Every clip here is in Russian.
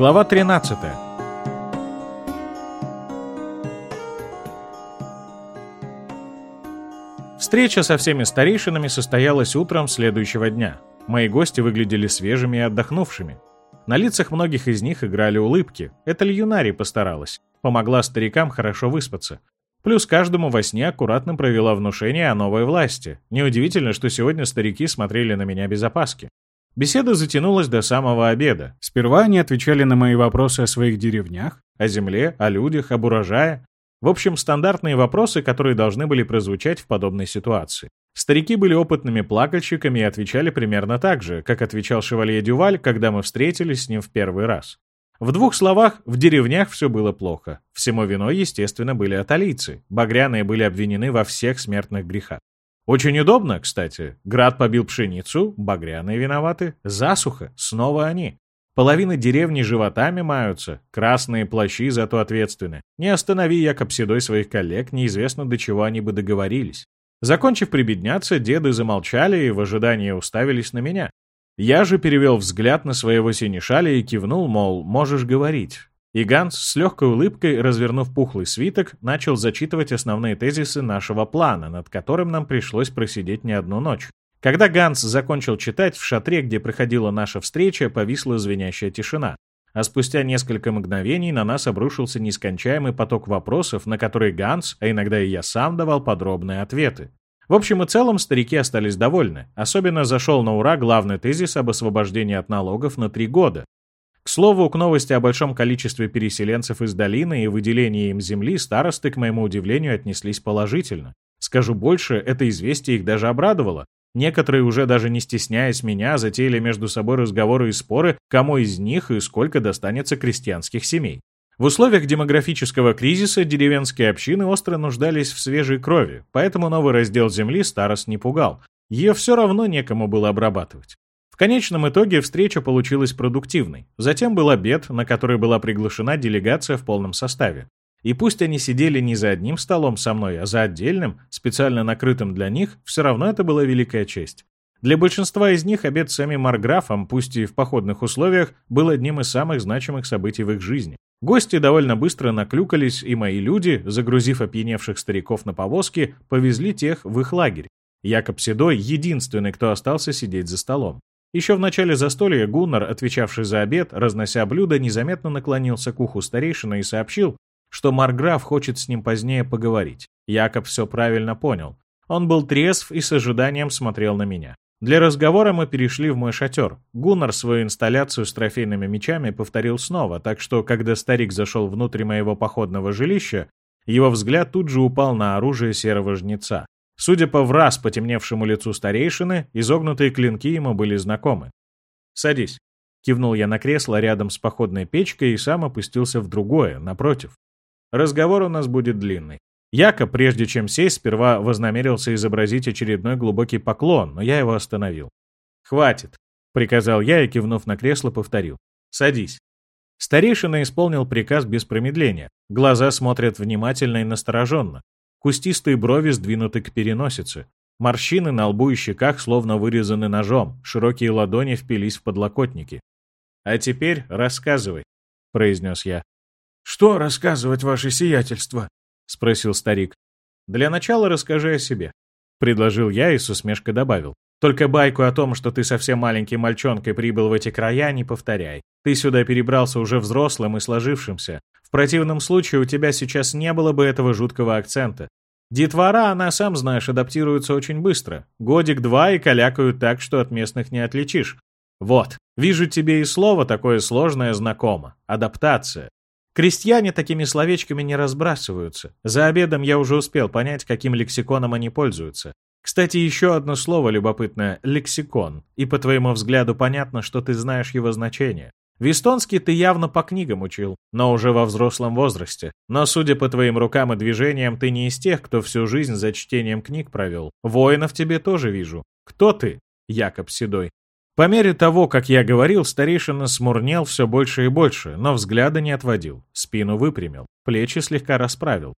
Глава 13. Встреча со всеми старейшинами состоялась утром следующего дня. Мои гости выглядели свежими и отдохнувшими. На лицах многих из них играли улыбки. Это Льюнари постаралась. Помогла старикам хорошо выспаться. Плюс каждому во сне аккуратно провела внушение о новой власти. Неудивительно, что сегодня старики смотрели на меня без опаски. Беседа затянулась до самого обеда. Сперва они отвечали на мои вопросы о своих деревнях, о земле, о людях, об урожае. В общем, стандартные вопросы, которые должны были прозвучать в подобной ситуации. Старики были опытными плакальщиками и отвечали примерно так же, как отвечал шевалье Дюваль, когда мы встретились с ним в первый раз. В двух словах, в деревнях все было плохо. Всему виной, естественно, были аталийцы. Багряные были обвинены во всех смертных грехах. Очень удобно, кстати. Град побил пшеницу, багряные виноваты. Засуха, снова они. Половина деревни животами маются, красные плащи зато ответственны. Не останови Якоб Седой своих коллег, неизвестно до чего они бы договорились. Закончив прибедняться, деды замолчали и в ожидании уставились на меня. Я же перевел взгляд на своего синешаля и кивнул, мол, можешь говорить. И Ганс с легкой улыбкой, развернув пухлый свиток, начал зачитывать основные тезисы нашего плана, над которым нам пришлось просидеть не одну ночь. Когда Ганс закончил читать, в шатре, где проходила наша встреча, повисла звенящая тишина. А спустя несколько мгновений на нас обрушился нескончаемый поток вопросов, на которые Ганс, а иногда и я сам давал подробные ответы. В общем и целом старики остались довольны. Особенно зашел на ура главный тезис об освобождении от налогов на три года. К слову, к новости о большом количестве переселенцев из долины и выделении им земли старосты, к моему удивлению, отнеслись положительно. Скажу больше, это известие их даже обрадовало. Некоторые, уже даже не стесняясь меня, затеяли между собой разговоры и споры, кому из них и сколько достанется крестьянских семей. В условиях демографического кризиса деревенские общины остро нуждались в свежей крови, поэтому новый раздел земли старост не пугал. Ее все равно некому было обрабатывать. Конечном итоге встреча получилась продуктивной. Затем был обед, на который была приглашена делегация в полном составе. И пусть они сидели не за одним столом со мной, а за отдельным, специально накрытым для них, все равно это была великая честь. Для большинства из них обед с самим Марграфом, пусть и в походных условиях, был одним из самых значимых событий в их жизни. Гости довольно быстро наклюкались, и мои люди, загрузив опьяневших стариков на повозки, повезли тех в их лагерь. Якоб Седой — единственный, кто остался сидеть за столом. Еще в начале застолья Гуннар, отвечавший за обед, разнося блюда, незаметно наклонился к уху старейшины и сообщил, что Марграф хочет с ним позднее поговорить. Якоб все правильно понял. Он был трезв и с ожиданием смотрел на меня. Для разговора мы перешли в мой шатер. Гуннар свою инсталляцию с трофейными мечами повторил снова, так что, когда старик зашел внутрь моего походного жилища, его взгляд тут же упал на оружие серого жнеца. Судя по враз потемневшему лицу старейшины, изогнутые клинки ему были знакомы. «Садись», — кивнул я на кресло рядом с походной печкой и сам опустился в другое, напротив. «Разговор у нас будет длинный. Яко, прежде чем сесть, сперва вознамерился изобразить очередной глубокий поклон, но я его остановил. «Хватит», — приказал я и, кивнув на кресло, повторил. «Садись». Старейшина исполнил приказ без промедления. Глаза смотрят внимательно и настороженно. Кустистые брови сдвинуты к переносице. Морщины на лбу и щеках словно вырезаны ножом, широкие ладони впились в подлокотники. «А теперь рассказывай», — произнес я. «Что рассказывать, ваше сиятельство?» — спросил старик. «Для начала расскажи о себе», — предложил я и с усмешкой добавил. «Только байку о том, что ты совсем маленький мальчонкой прибыл в эти края, не повторяй. Ты сюда перебрался уже взрослым и сложившимся. В противном случае у тебя сейчас не было бы этого жуткого акцента. Детвора, она, сам знаешь, адаптируется очень быстро. Годик-два и калякают так, что от местных не отличишь. Вот, вижу тебе и слово такое сложное знакомо. Адаптация. Крестьяне такими словечками не разбрасываются. За обедом я уже успел понять, каким лексиконом они пользуются. Кстати, еще одно слово любопытное — лексикон. И по твоему взгляду понятно, что ты знаешь его значение. Вестонский ты явно по книгам учил, но уже во взрослом возрасте. Но, судя по твоим рукам и движениям, ты не из тех, кто всю жизнь за чтением книг провел. Воинов тебе тоже вижу. Кто ты, Якоб Седой? По мере того, как я говорил, старейшина смурнел все больше и больше, но взгляда не отводил, спину выпрямил, плечи слегка расправил.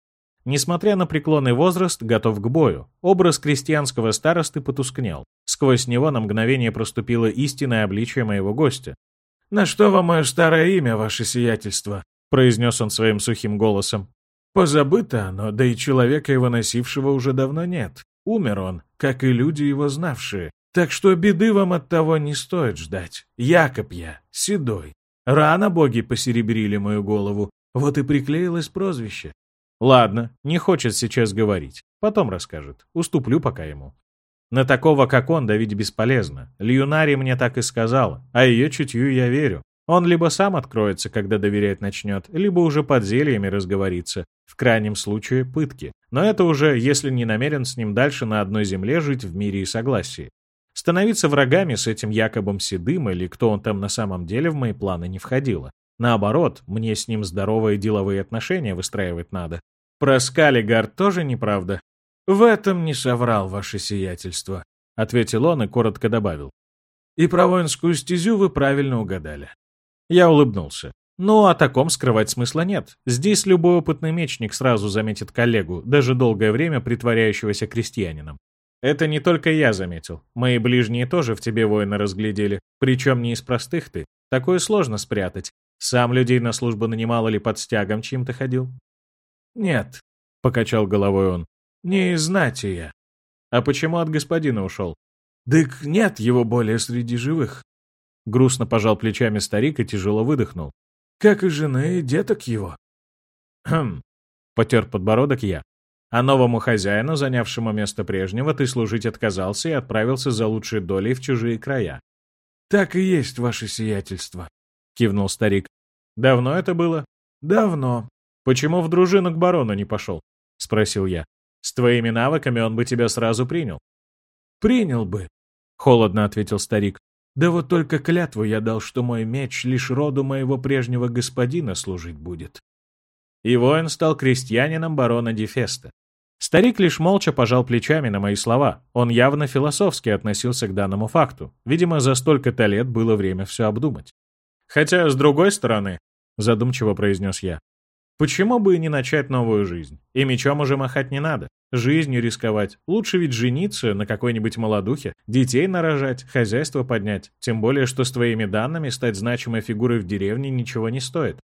Несмотря на преклонный возраст, готов к бою. Образ крестьянского старосты потускнел. Сквозь него на мгновение проступило истинное обличие моего гостя. «На что вам мое старое имя, ваше сиятельство?» — произнес он своим сухим голосом. «Позабыто оно, да и человека его носившего уже давно нет. Умер он, как и люди его знавшие. Так что беды вам от того не стоит ждать. Якоб я, седой. Рано боги посеребрили мою голову, вот и приклеилось прозвище. Ладно, не хочет сейчас говорить. Потом расскажет. Уступлю пока ему. На такого, как он, давить бесполезно. Льюнари мне так и сказала, а ее чутью я верю. Он либо сам откроется, когда доверять начнет, либо уже под зельями разговорится. В крайнем случае, пытки. Но это уже, если не намерен с ним дальше на одной земле жить в мире и согласии. Становиться врагами с этим Якобом Седым или кто он там на самом деле в мои планы не входило. Наоборот, мне с ним здоровые деловые отношения выстраивать надо. Про Скалигард тоже неправда. «В этом не соврал ваше сиятельство», — ответил он и коротко добавил. «И про воинскую стезю вы правильно угадали». Я улыбнулся. Ну, о таком скрывать смысла нет. Здесь любой опытный мечник сразу заметит коллегу, даже долгое время притворяющегося крестьянином. Это не только я заметил. Мои ближние тоже в тебе воина разглядели. Причем не из простых ты. Такое сложно спрятать. Сам людей на службу нанимал или под стягом чьим-то ходил? Нет, — покачал головой он. Не знать я. А почему от господина ушел? Дык нет его более среди живых. Грустно пожал плечами старик и тяжело выдохнул. Как и жены и деток его. Хм, потер подбородок я. А новому хозяину, занявшему место прежнего, ты служить отказался и отправился за лучшей долей в чужие края. «Так и есть, ваше сиятельство», — кивнул старик. «Давно это было?» «Давно». «Почему в дружину к барону не пошел?» — спросил я. «С твоими навыками он бы тебя сразу принял». «Принял бы», — холодно ответил старик. «Да вот только клятву я дал, что мой меч лишь роду моего прежнего господина служить будет». И воин стал крестьянином барона Дефеста. Старик лишь молча пожал плечами на мои слова. Он явно философски относился к данному факту. Видимо, за столько-то лет было время все обдумать. «Хотя, с другой стороны», — задумчиво произнес я, «почему бы и не начать новую жизнь? И мечом уже махать не надо. Жизнью рисковать. Лучше ведь жениться на какой-нибудь молодухе, детей нарожать, хозяйство поднять. Тем более, что с твоими данными стать значимой фигурой в деревне ничего не стоит.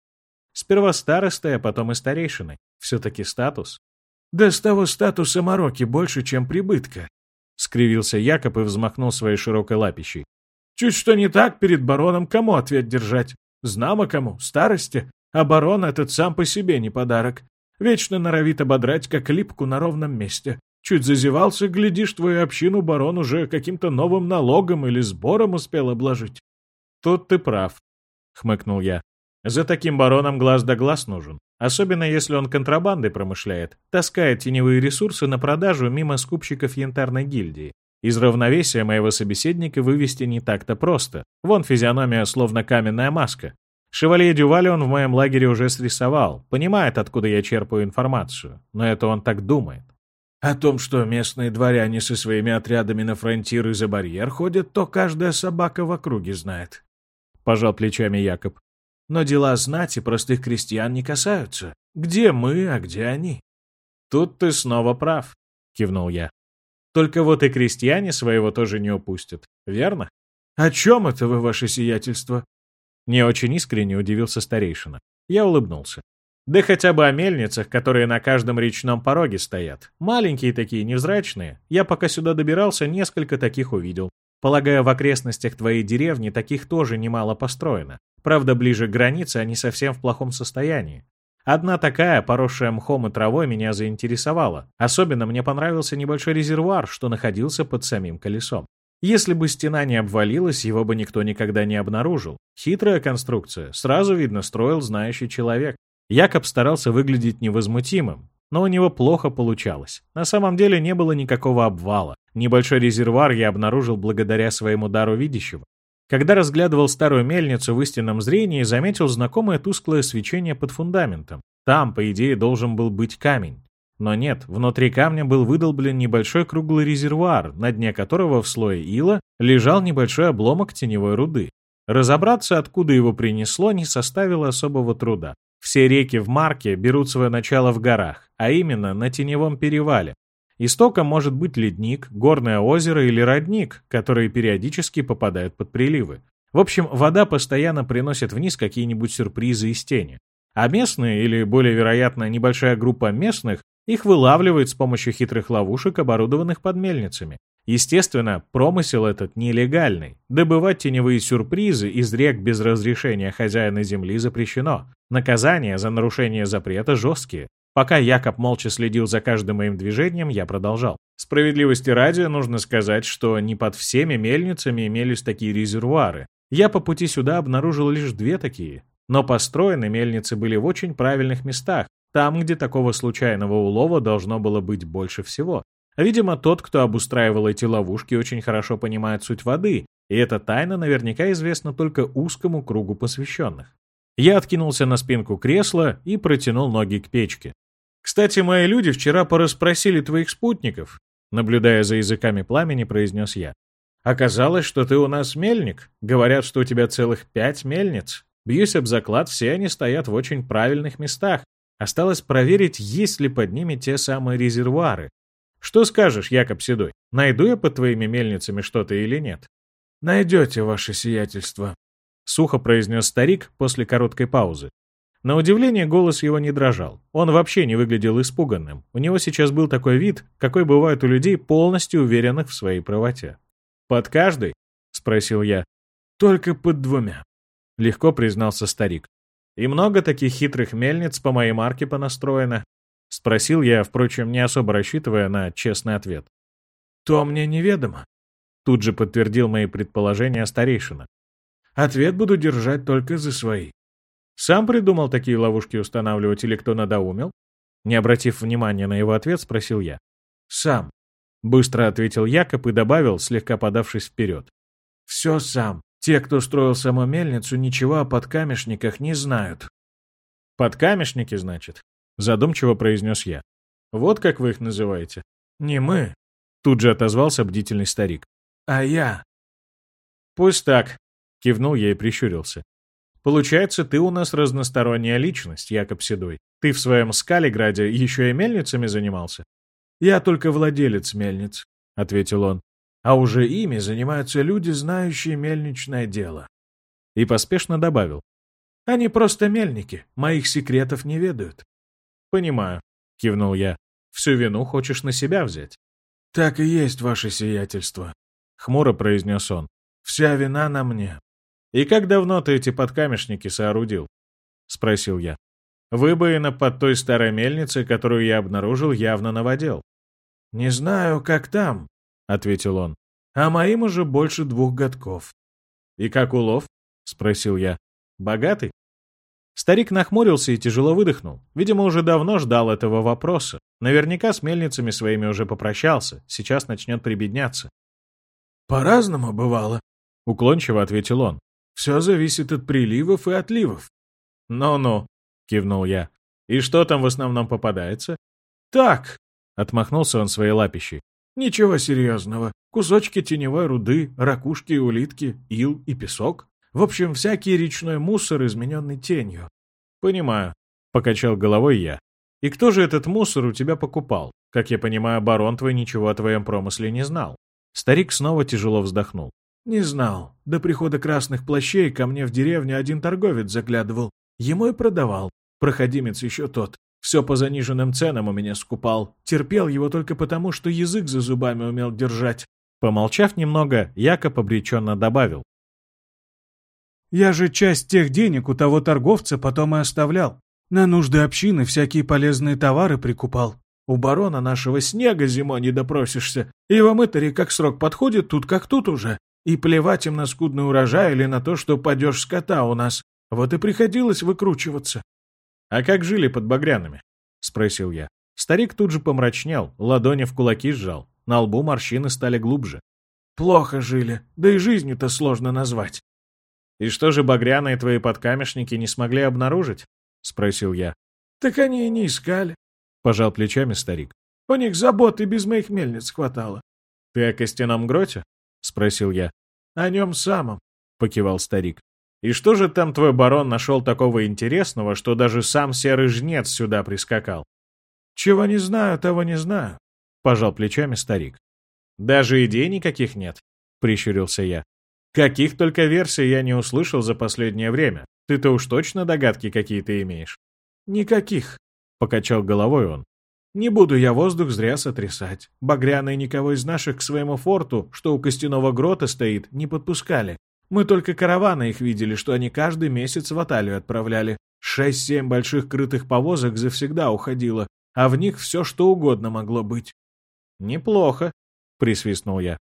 Сперва старостой, а потом и старейшиной. Все-таки статус. Да с того статуса мороки больше, чем прибытка. Скривился Якоб и взмахнул своей широкой лапищей. Чуть что не так перед бароном кому ответ держать? Знамо кому? Старости? А барон этот сам по себе не подарок. Вечно норовит ободрать, как липку на ровном месте. Чуть зазевался, глядишь, твою общину барон уже каким-то новым налогом или сбором успел обложить. Тут ты прав, — хмыкнул я. За таким бароном глаз да глаз нужен. Особенно если он контрабандой промышляет, таскает теневые ресурсы на продажу мимо скупщиков янтарной гильдии. Из равновесия моего собеседника вывести не так-то просто. Вон физиономия словно каменная маска. Шевалье Дювали он в моем лагере уже срисовал, понимает, откуда я черпаю информацию. Но это он так думает. О том, что местные дворяне со своими отрядами на фронтир и за барьер ходят, то каждая собака в округе знает. Пожал плечами Якоб. Но дела знати простых крестьян не касаются. Где мы, а где они? Тут ты снова прав, кивнул я. Только вот и крестьяне своего тоже не упустят, верно? О чем это вы, ваше сиятельство? Не очень искренне удивился старейшина. Я улыбнулся. Да хотя бы о мельницах, которые на каждом речном пороге стоят. Маленькие такие, невзрачные. Я пока сюда добирался, несколько таких увидел. Полагаю, в окрестностях твоей деревни таких тоже немало построено. Правда, ближе к границе они совсем в плохом состоянии. Одна такая, поросшая мхом и травой, меня заинтересовала. Особенно мне понравился небольшой резервуар, что находился под самим колесом. Если бы стена не обвалилась, его бы никто никогда не обнаружил. Хитрая конструкция, сразу видно, строил знающий человек. Якоб старался выглядеть невозмутимым, но у него плохо получалось. На самом деле не было никакого обвала. Небольшой резервуар я обнаружил благодаря своему дару видящего. Когда разглядывал старую мельницу в истинном зрении, заметил знакомое тусклое свечение под фундаментом. Там, по идее, должен был быть камень. Но нет, внутри камня был выдолблен небольшой круглый резервуар, на дне которого в слое ила лежал небольшой обломок теневой руды. Разобраться, откуда его принесло, не составило особого труда. Все реки в Марке берут свое начало в горах, а именно на теневом перевале, Истоком может быть ледник, горное озеро или родник, которые периодически попадают под приливы. В общем, вода постоянно приносит вниз какие-нибудь сюрпризы из тени. А местные, или более вероятно, небольшая группа местных, их вылавливает с помощью хитрых ловушек, оборудованных под мельницами. Естественно, промысел этот нелегальный. Добывать теневые сюрпризы из рек без разрешения хозяина земли запрещено. Наказания за нарушение запрета жесткие. Пока Якоб молча следил за каждым моим движением, я продолжал. Справедливости ради, нужно сказать, что не под всеми мельницами имелись такие резервуары. Я по пути сюда обнаружил лишь две такие. Но построены мельницы были в очень правильных местах, там, где такого случайного улова должно было быть больше всего. Видимо, тот, кто обустраивал эти ловушки, очень хорошо понимает суть воды, и эта тайна наверняка известна только узкому кругу посвященных. Я откинулся на спинку кресла и протянул ноги к печке. «Кстати, мои люди вчера порасспросили твоих спутников», наблюдая за языками пламени, произнес я. «Оказалось, что ты у нас мельник. Говорят, что у тебя целых пять мельниц. Бьюсь об заклад, все они стоят в очень правильных местах. Осталось проверить, есть ли под ними те самые резервуары. Что скажешь, Якоб Седой? Найду я под твоими мельницами что-то или нет? Найдете, ваше сиятельство, — сухо произнес старик после короткой паузы. На удивление голос его не дрожал. Он вообще не выглядел испуганным. У него сейчас был такой вид, какой бывает у людей, полностью уверенных в своей правоте. «Под каждый?» — спросил я. «Только под двумя», — легко признался старик. «И много таких хитрых мельниц по моей марке понастроено?» — спросил я, впрочем, не особо рассчитывая на честный ответ. «То мне неведомо», — тут же подтвердил мои предположения старейшина. «Ответ буду держать только за свои». «Сам придумал такие ловушки устанавливать или кто надоумел?» Не обратив внимания на его ответ, спросил я. «Сам», — быстро ответил Якоб и добавил, слегка подавшись вперед. «Все сам. Те, кто строил саму мельницу, ничего о подкамешниках не знают. «Подкамешники, значит?» — задумчиво произнес я. «Вот как вы их называете?» «Не мы», — тут же отозвался бдительный старик. «А я». «Пусть так», — кивнул я и прищурился. «Получается, ты у нас разносторонняя личность, Якоб Седой. Ты в своем Скалиграде еще и мельницами занимался?» «Я только владелец мельниц», — ответил он а уже ими занимаются люди, знающие мельничное дело. И поспешно добавил. Они просто мельники, моих секретов не ведают. Понимаю, кивнул я. Всю вину хочешь на себя взять? Так и есть, ваше сиятельство, хмуро произнес он. Вся вина на мне. И как давно ты эти подкамешники соорудил? Спросил я. Выбоина под той старой мельницей, которую я обнаружил, явно новодел. Не знаю, как там, — ответил он. «А моим уже больше двух годков». «И как улов?» — спросил я. «Богатый?» Старик нахмурился и тяжело выдохнул. Видимо, уже давно ждал этого вопроса. Наверняка с мельницами своими уже попрощался. Сейчас начнет прибедняться. «По-разному бывало», — уклончиво ответил он. «Все зависит от приливов и отливов». «Ну-ну», — кивнул я. «И что там в основном попадается?» «Так», — отмахнулся он своей лапищей. Ничего серьезного. Кусочки теневой руды, ракушки и улитки, ил и песок. В общем, всякий речной мусор, измененный тенью. Понимаю. Покачал головой я. И кто же этот мусор у тебя покупал? Как я понимаю, барон твой ничего о твоем промысле не знал. Старик снова тяжело вздохнул. Не знал. До прихода красных плащей ко мне в деревню один торговец заглядывал. Ему и продавал. Проходимец еще тот. Все по заниженным ценам у меня скупал. Терпел его только потому, что язык за зубами умел держать. Помолчав немного, Якоб обреченно добавил. «Я же часть тех денег у того торговца потом и оставлял. На нужды общины всякие полезные товары прикупал. У барона нашего снега зимой не допросишься. И в мытаре как срок подходит, тут как тут уже. И плевать им на скудный урожай или на то, что падеж скота у нас. Вот и приходилось выкручиваться. «А как жили под Багрянами?» — спросил я. Старик тут же помрачнел, ладони в кулаки сжал. На лбу морщины стали глубже. «Плохо жили, да и жизнью-то сложно назвать». «И что же багряные твои подкамешники не смогли обнаружить?» — спросил я. «Так они и не искали», — пожал плечами старик. «У них заботы без моих мельниц хватало». «Ты о костяном гроте?» — спросил я. «О нем самом», — покивал старик. И что же там твой барон нашел такого интересного, что даже сам серый жнец сюда прискакал? Чего не знаю, того не знаю, — пожал плечами старик. Даже идей никаких нет, — прищурился я. Каких только версий я не услышал за последнее время. Ты-то уж точно догадки какие-то имеешь? Никаких, покачал головой он. Не буду я воздух зря сотрясать. Багряные никого из наших к своему форту, что у костяного грота стоит, не подпускали. Мы только караваны их видели, что они каждый месяц в Аталию отправляли. Шесть-семь больших крытых повозок завсегда уходило, а в них все что угодно могло быть. «Неплохо», — присвистнул я.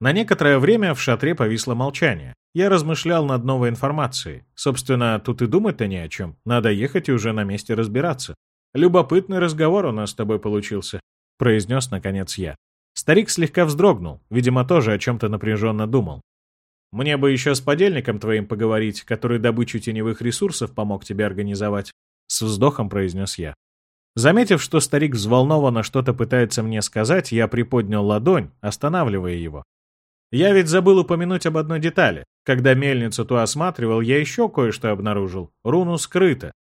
На некоторое время в шатре повисло молчание. Я размышлял над новой информацией. Собственно, тут и думать-то не о чем. Надо ехать и уже на месте разбираться. Любопытный разговор у нас с тобой получился, произнес наконец я. Старик слегка вздрогнул, видимо, тоже о чем-то напряженно думал. Мне бы еще с подельником твоим поговорить, который добычу теневых ресурсов помог тебе организовать. С вздохом произнес я. Заметив, что старик взволнованно что-то пытается мне сказать, я приподнял ладонь, останавливая его. Я ведь забыл упомянуть об одной детали. Когда мельницу ту осматривал, я еще кое-что обнаружил. Руну скрыто.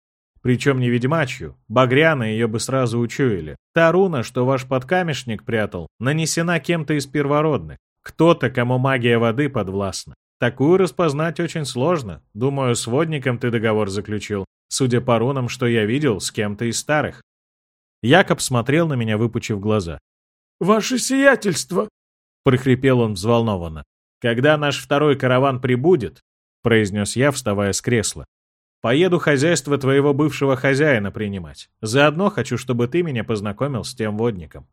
Причем не ведьмачью. Багряны ее бы сразу учуяли. Та руна, что ваш подкамешник прятал, нанесена кем-то из первородных. Кто-то, кому магия воды подвластна. Такую распознать очень сложно. Думаю, с водником ты договор заключил. Судя по рунам, что я видел, с кем-то из старых. Якоб смотрел на меня, выпучив глаза. «Ваше сиятельство!» — прохрипел он взволнованно. «Когда наш второй караван прибудет», — произнес я, вставая с кресла, «поеду хозяйство твоего бывшего хозяина принимать. Заодно хочу, чтобы ты меня познакомил с тем водником».